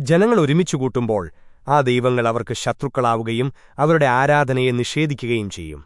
ജനങ്ങൾ ഒരുമിച്ചു കൂട്ടുമ്പോൾ ആ ദൈവങ്ങൾ അവർക്ക് ശത്രുക്കളാവുകയും അവരുടെ ആരാധനയെ നിഷേധിക്കുകയും ചെയ്യും.